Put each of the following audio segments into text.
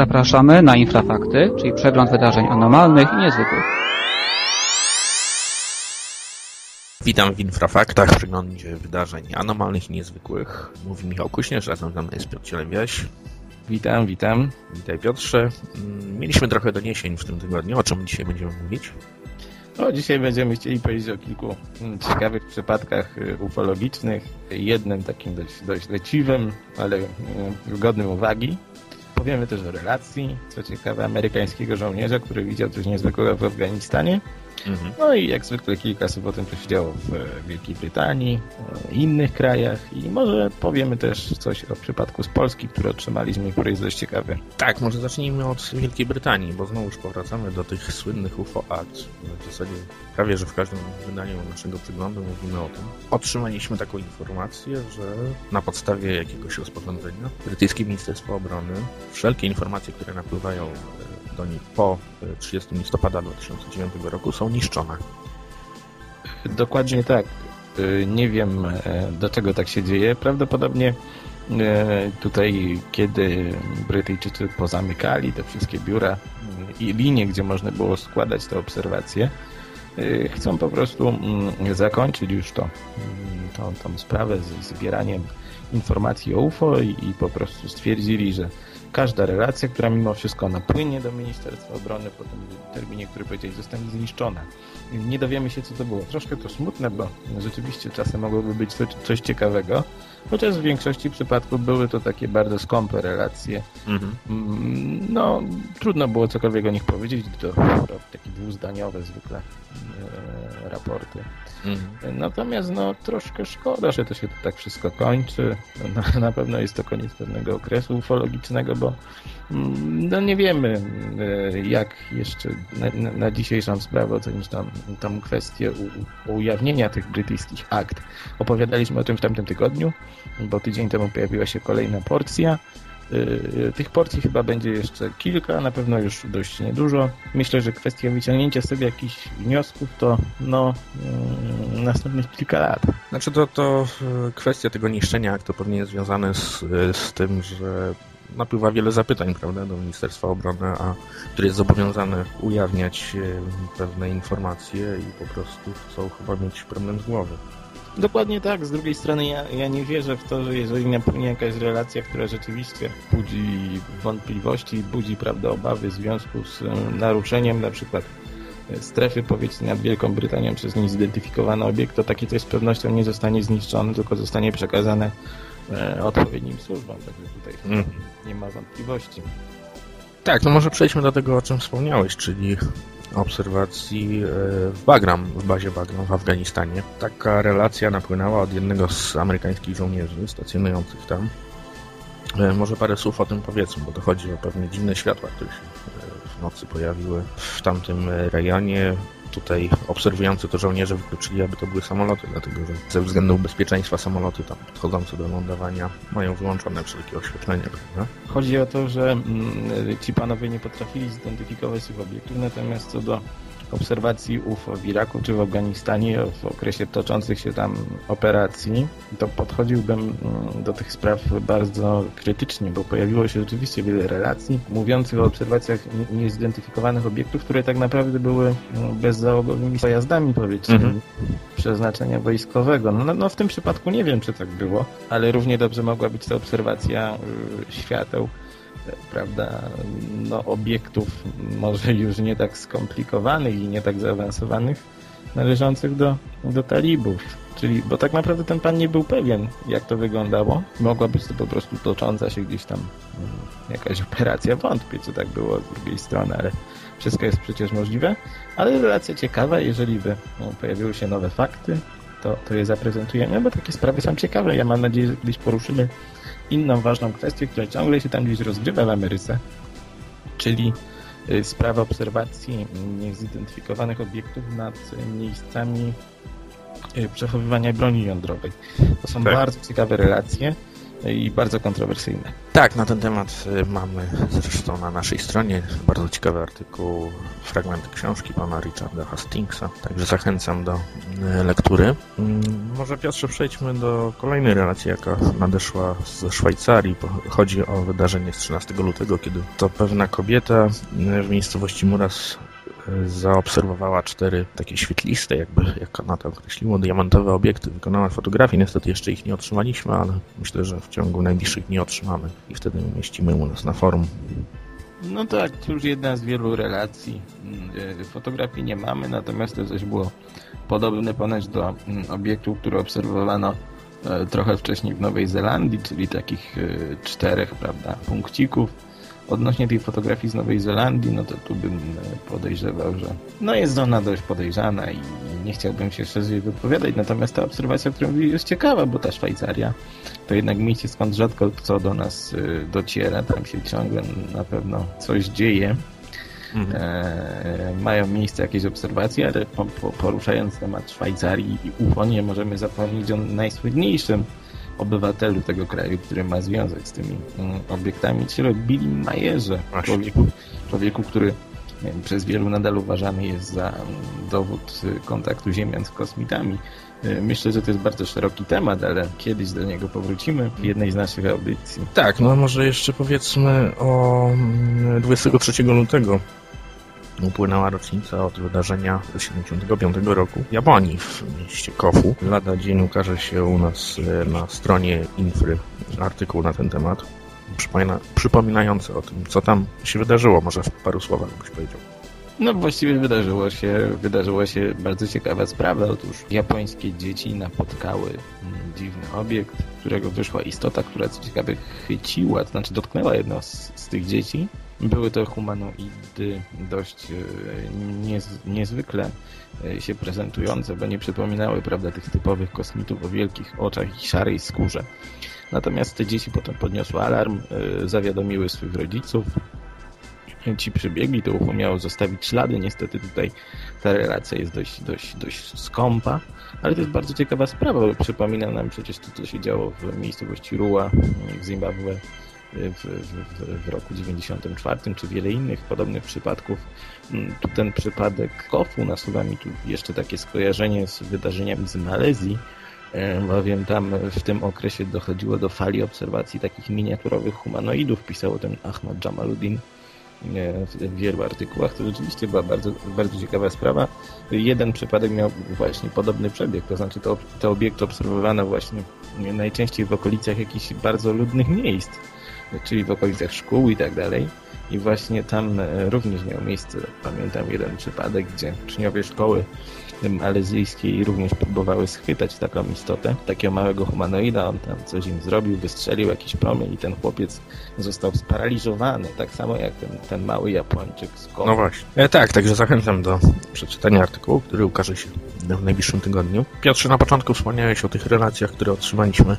Zapraszamy na Infrafakty, czyli przegląd wydarzeń anormalnych i niezwykłych. Witam w Infrafaktach, przeglądzie wydarzeń anormalnych i niezwykłych. Mówi Michał Kuśnierz, razem ze mną jest Piotr Cielębiaś. Witam, witam. Witaj Piotrze. Mm, Mieliśmy trochę doniesień w tym tygodniu. O czym dzisiaj będziemy mówić? No, dzisiaj będziemy chcieli powiedzieć o kilku mm, ciekawych przypadkach y, ufologicznych. Jednym takim dość, dość leciwym, ale y, godnym uwagi. Powiemy też o relacji, co ciekawe, amerykańskiego żołnierza, który widział coś niezwykłego w Afganistanie. Mhm. No i jak zwykle kilka słów o tym, co się działo w e, Wielkiej Brytanii, e, innych krajach i może powiemy też coś o przypadku z Polski, który otrzymaliśmy i który jest dość ciekawy. Tak, może zacznijmy od Wielkiej Brytanii, bo znowuż powracamy do tych słynnych UFO Act. W zasadzie prawie, że w każdym wydaniu naszego przeglądu mówimy o tym. Otrzymaliśmy taką informację, że na podstawie jakiegoś rozporządzenia brytyjskie Ministerstwo Obrony wszelkie informacje, które napływają e, do nich po e, 30 listopada 2009 roku są niszczone. Dokładnie tak. Y, Nie wiem, e, do czego tak się dzieje. Prawdopodobnie e, tutaj, kiedy Brytyjczycy pozamykali te wszystkie biura i linie, gdzie można było składać te obserwacje, y, chcą po prostu mm, zakończyć już to, mm, tą, tą sprawę z zbieraniem informacji o UFO i, i po prostu stwierdzili, że każda relacja, która mimo wszystko napłynie do Ministerstwa Obrony po tym terminie, który powiedzieli, zostanie zniszczona. Nie dowiemy się, co to było. Troszkę to smutne, bo rzeczywiście czasem mogłoby być to coś ciekawego, chociaż w większości przypadków były to takie bardzo skąpe relacje. Mhm. Mm, No, trudno było cokolwiek o nich powiedzieć, to takie dwuzdaniowe zwykle e, raporty. Mhm. Natomiast no troszkę szkoda, że to się to tak wszystko kończy. Na, na pewno jest to koniec pewnego okresu ufologicznego, bo mm, no nie wiemy e, jak jeszcze na, na, dzisiejszą sprawę ocenić tam, tam kwestię u, ujawnienia tych brytyjskich akt. Opowiadaliśmy o tym w tamtym tygodniu, bo tydzień temu pojawiła się kolejna porcja. E, Tych porcji chyba będzie jeszcze kilka, na pewno już dość niedużo. Myślę, że kwestia wyciągnięcia sobie jakichś wniosków to no mm, następnych kilka lat. Znaczy to, to e, kwestia tego niszczenia, to pewnie jest związane z, e, z tym, że napływa wiele zapytań, prawda, do Ministerstwa Obrony, a które jest zobowiązane ujawniać e, pewne informacje i po prostu chcą chyba mieć problem z głowy. Dokładnie tak. Z drugiej strony ja, ja nie wierzę w to, że jeżeli napłynie jakaś relacja, która rzeczywiście budzi wątpliwości, budzi prawda, obawy w związku z e, naruszeniem na przykład e, strefy powietrznej nad Wielką Brytanią przez niezidentyfikowany obiekt, to taki coś z pewnością nie zostanie zniszczony, tylko zostanie przekazane odpowiednim służbom. Także tutaj Mhm. nie ma wątpliwości. Tak, no może przejdźmy do tego, o czym wspomniałeś, czyli obserwacji e, w Bagram, w bazie Bagram w Afganistanie. Taka relacja napłynęła od jednego z amerykańskich żołnierzy stacjonujących tam. E, Może parę słów o tym powiedzmy, bo to chodzi o pewne dziwne światła, które się e, nocy pojawiły w tamtym e, rejonie. Tutaj obserwujący to żołnierze wykluczyli, aby to były samoloty, dlatego że ze względów bezpieczeństwa samoloty tam podchodzące do lądowania mają wyłączone wszelkie oświetlenie. Prawda? Chodzi o to, że mm, ci panowie nie potrafili zidentyfikować tych obiektów, natomiast co do obserwacji UFO w Iraku czy w Afganistanie w okresie toczących się tam operacji, to podchodziłbym mm, do tych spraw bardzo krytycznie, bo pojawiło się rzeczywiście wiele relacji mówiących o obserwacjach nie- niezidentyfikowanych obiektów, które tak naprawdę były mm, bezzałogowymi pojazdami powietrznymi Mhm. przeznaczenia wojskowego. No, no, no w tym przypadku nie wiem, czy tak było, ale równie dobrze mogła być to obserwacja y, świateł, prawda, no obiektów może już nie tak skomplikowanych i nie tak zaawansowanych, należących do, do talibów. Czyli, bo tak naprawdę ten pan nie był pewien, jak to wyglądało. Mogła być to po prostu tocząca się gdzieś tam mm, jakaś operacja. Wątpię, czy tak było z drugiej strony, ale wszystko jest przecież możliwe. Ale relacja ciekawa, jeżeli by no, pojawiły się nowe fakty, to, to je zaprezentujemy, bo takie sprawy są ciekawe. Ja mam nadzieję, że kiedyś poruszymy inną ważną kwestię, która ciągle się tam gdzieś rozgrywa w Ameryce, czyli y, sprawa obserwacji niezidentyfikowanych obiektów nad miejscami y, przechowywania broni jądrowej. To są Tak. bardzo ciekawe relacje i bardzo kontrowersyjne. Tak, na ten temat y, mamy zresztą na naszej stronie bardzo ciekawy artykuł, fragment książki pana Richarda Hastingsa, także zachęcam do y, lektury. Mm, może Piotrze przejdźmy do kolejnej relacji, jaka nadeszła ze Szwajcarii. Chodzi o wydarzenie z 13 lutego, kiedy to pewna kobieta y, w miejscowości Muras zaobserwowała cztery takie świetliste, jakby jak ona to określiło, diamentowe obiekty. Wykonała fotografii, niestety jeszcze ich nie otrzymaliśmy, ale myślę, że w ciągu najbliższych dni otrzymamy i wtedy umieścimy u nas na forum. No tak, to już jedna z wielu relacji. Mm, fotografii nie mamy, natomiast to coś było podobne ponoć do mm, obiektów, które obserwowano e, trochę wcześniej w Nowej Zelandii, czyli takich e, czterech, prawda, punkcików Odnośnie tej fotografii z Nowej Zelandii, no to tu bym e, podejrzewał, że no jest ona dość podejrzana i nie chciałbym się szerzej wypowiadać, natomiast ta obserwacja, którą mówię, jest ciekawa, bo ta Szwajcaria to jednak miejsce, skąd rzadko co do nas e, dociera, tam się ciągle na pewno coś dzieje. Mhm. E, mają miejsce jakieś obserwacje, ale po, po, poruszając temat Szwajcarii i UFO nie możemy zapomnieć o najsłynniejszym obywatelu tego kraju, który ma związek z tymi mm, obiektami, czyli Billy Majerze, człowieku, człowieku, który przez wielu nadal uważany jest za mm, dowód kontaktu Ziemian z kosmitami. Y, myślę, że to jest bardzo szeroki temat, ale kiedyś do niego powrócimy w jednej z naszych audycji. Tak, no może jeszcze powiedzmy o 23 mm, lutego upłynęła rocznica od wydarzenia z 75 roku w Japonii, w mieście Kofu. Lada dzień ukaże się u nas e, na stronie Infry artykuł na ten temat, przypomina, przypominający o tym, co tam się wydarzyło. Może w paru słowach byś powiedział. No właściwie wydarzyło się, wydarzyła się bardzo ciekawa sprawa. Otóż japońskie dzieci napotkały mm, dziwny obiekt, którego wyszła istota, która co ciekawe chyciła, to znaczy dotknęła jedno z, z tych dzieci były to humanoidy dość e, niez, niezwykle e, się prezentujące, bo nie przypominały prawda, tych typowych kosmitów o wielkich oczach i szarej skórze. Natomiast te dzieci potem podniosły alarm, e, zawiadomiły swych rodziców, ci przybiegli, to ucho miało zostawić ślady. Niestety tutaj ta relacja jest dość, dość, dość skąpa, ale to jest bardzo ciekawa sprawa, bo przypomina nam przecież to, co się działo w miejscowości Rua w Zimbabwe w, w, w roku 94, czy wiele innych podobnych przypadków. Mm, tu ten przypadek Kofu nasuwa mi tu jeszcze takie skojarzenie z wydarzeniami z Malezji, e, bowiem tam w tym okresie dochodziło do fali obserwacji takich miniaturowych humanoidów, pisał tym Ahmad Jamaluddin e, w wielu artykułach. To rzeczywiście była bardzo, bardzo ciekawa sprawa. Jeden przypadek miał właśnie podobny przebieg, to znaczy to, te obiekty obserwowano właśnie najczęściej w okolicach jakichś bardzo ludnych miejsc czyli w okolicach szkół i tak dalej. I właśnie tam e, również miał miejsce, pamiętam jeden przypadek, gdzie uczniowie szkoły alezyjskiej również próbowały schwytać taką istotę, takiego małego humanoida, on tam coś im zrobił, wystrzelił jakiś promień i ten chłopiec został sparaliżowany, tak samo jak ten, ten mały Japończyk z No właśnie. E, tak, także zachęcam do przeczytania artykułu, który ukaże się w najbliższym tygodniu. Piotrze, na początku wspomniałeś o tych relacjach, które otrzymaliśmy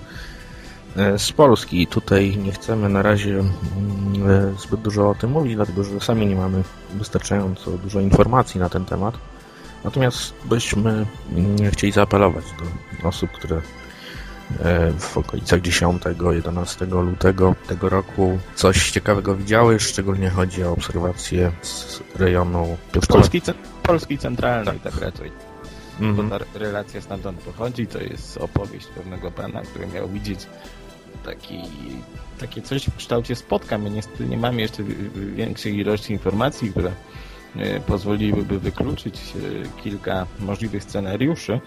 z Polski. Tutaj nie chcemy na razie mm, e, zbyt dużo o tym mówić, dlatego że sami nie mamy wystarczająco dużo informacji na ten temat. Natomiast byśmy mm, chcieli zaapelować do osób, które e, w okolicach 10-11 lutego tego roku coś ciekawego widziały, szczególnie chodzi o obserwacje z rejonu Piotrkowa. Polski, Polski Centralnej, tak, tak raczej. Mm -hmm. Bo ta relacja stamtąd pochodzi, to jest opowieść pewnego pana, który miał widzieć taki, takie coś w kształcie spotkań. My niestety nie mamy jeszcze większej ilości informacji, które e, pozwoliłyby wykluczyć e, kilka możliwych scenariuszy.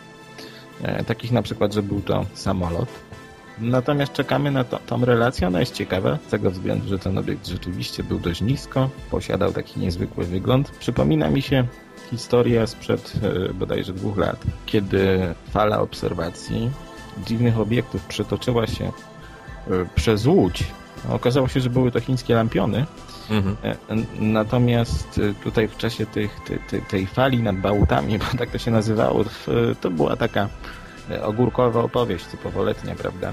E, takich na przykład, że był to samolot. Natomiast czekamy na to, tą relację. Ona jest ciekawa z tego względu, że ten obiekt rzeczywiście był dość nisko, posiadał taki niezwykły wygląd. Przypomina mi się historia sprzed bodajże dwóch lat, kiedy fala obserwacji dziwnych obiektów przetoczyła się E, przez Łódź. Okazało się, że były to chińskie lampiony. Mhm. E, natomiast e, tutaj w czasie tych, tej, tej fali nad Bałutami, bo tak to się nazywało, to była taka ogórkowa opowieść typowo letnia, prawda?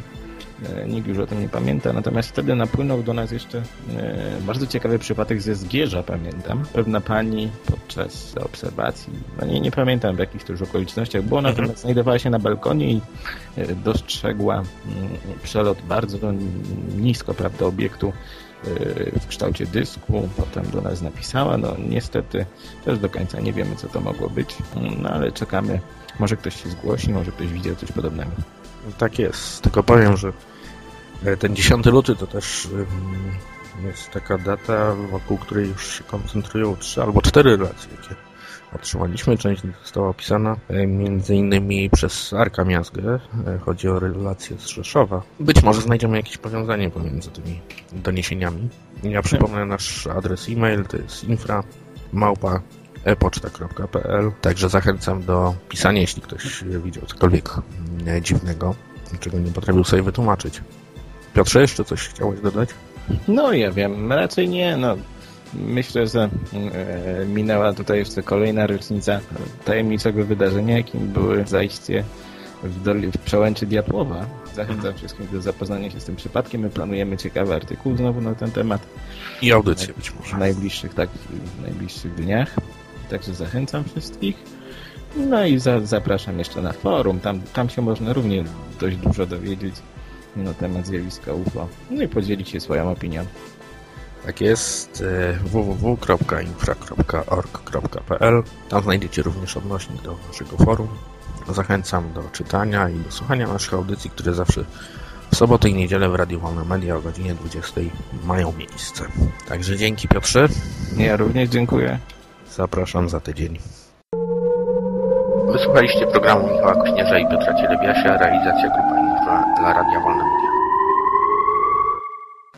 E, nikt już o tym nie pamięta. Natomiast wtedy napłynął do nas jeszcze e, bardzo ciekawy przypadek ze Zgierza, pamiętam. Pewna pani podczas obserwacji, no nie, nie pamiętam w jakich to już okolicznościach było, natomiast mhm. znajdowała się na balkonie i e, dostrzegła mm, przelot bardzo nisko, prawda, obiektu w kształcie dysku, potem do nas napisała, no niestety też do końca nie wiemy, co to mogło być, no ale czekamy, może ktoś się zgłosi, może ktoś widział coś podobnego. Tak jest, tylko powiem, że ten 10 luty to też jest taka data, wokół której już się koncentrują trzy albo cztery relacje, jakie otrzymaliśmy. Część została opisana e, między innymi przez Arka Miazgę. E, chodzi o relację z Rzeszowa. Być może znajdziemy jakieś powiązanie pomiędzy tymi doniesieniami. Ja przypomnę nasz adres e-mail, to jest infra małpa epoczta.pl Także zachęcam do pisania, jeśli ktoś widział cokolwiek e, dziwnego, czego nie potrafił sobie wytłumaczyć. Piotrze, jeszcze coś chciałeś dodać? No ja wiem, raczej nie. No, myślę, że e, minęła tutaj jeszcze kolejna rocznica tajemniczego wydarzenia, jakim były zajście w, doli, w przełęczy Diatłowa. Zachęcam hmm. wszystkich do zapoznania się z tym przypadkiem. My planujemy ciekawy artykuł znowu na ten temat. I audycję być może. W najbliższych, tak, w najbliższych dniach. Także zachęcam wszystkich. No i za, zapraszam jeszcze na forum. Tam, tam się można również dość dużo dowiedzieć na temat zjawiska UFO. No i podzielić się swoją opinią. Tak jest e, www.infra.org.pl Tam znajdziecie również odnośnik do naszego forum. Zachęcam do czytania i do słuchania naszych audycji, które zawsze w sobotę i niedzielę w Radiu Wolne Media o godzinie 20 mają miejsce. Także dzięki Piotrze. Ja również dziękuję. Zapraszam za tydzień. Wysłuchaliście programu Michała Kośnierza i Piotra Cielebiasia, realizacja Grupa Infra dla Radia Wolne